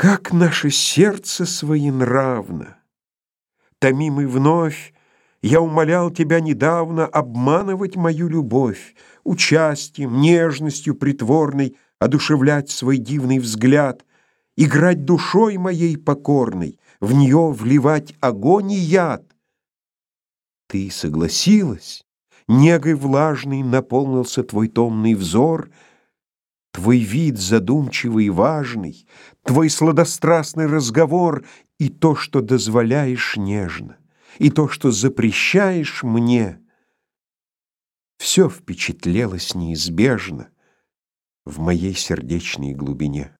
Как наше сердце своенравно! Томимый вновь, я умолял тебя недавно обманывать мою любовь, участием, нежностью притворной одушевлять свой дивный взгляд, играть душой моей покорной, в нее вливать огонь и яд. Ты согласилась, негой влажной наполнился твой томный взор — Твой вид задумчивый и важный, Твой сладострастный разговор И то, что дозволяешь нежно, И то, что запрещаешь мне, Все впечатлелось неизбежно В моей сердечной глубине.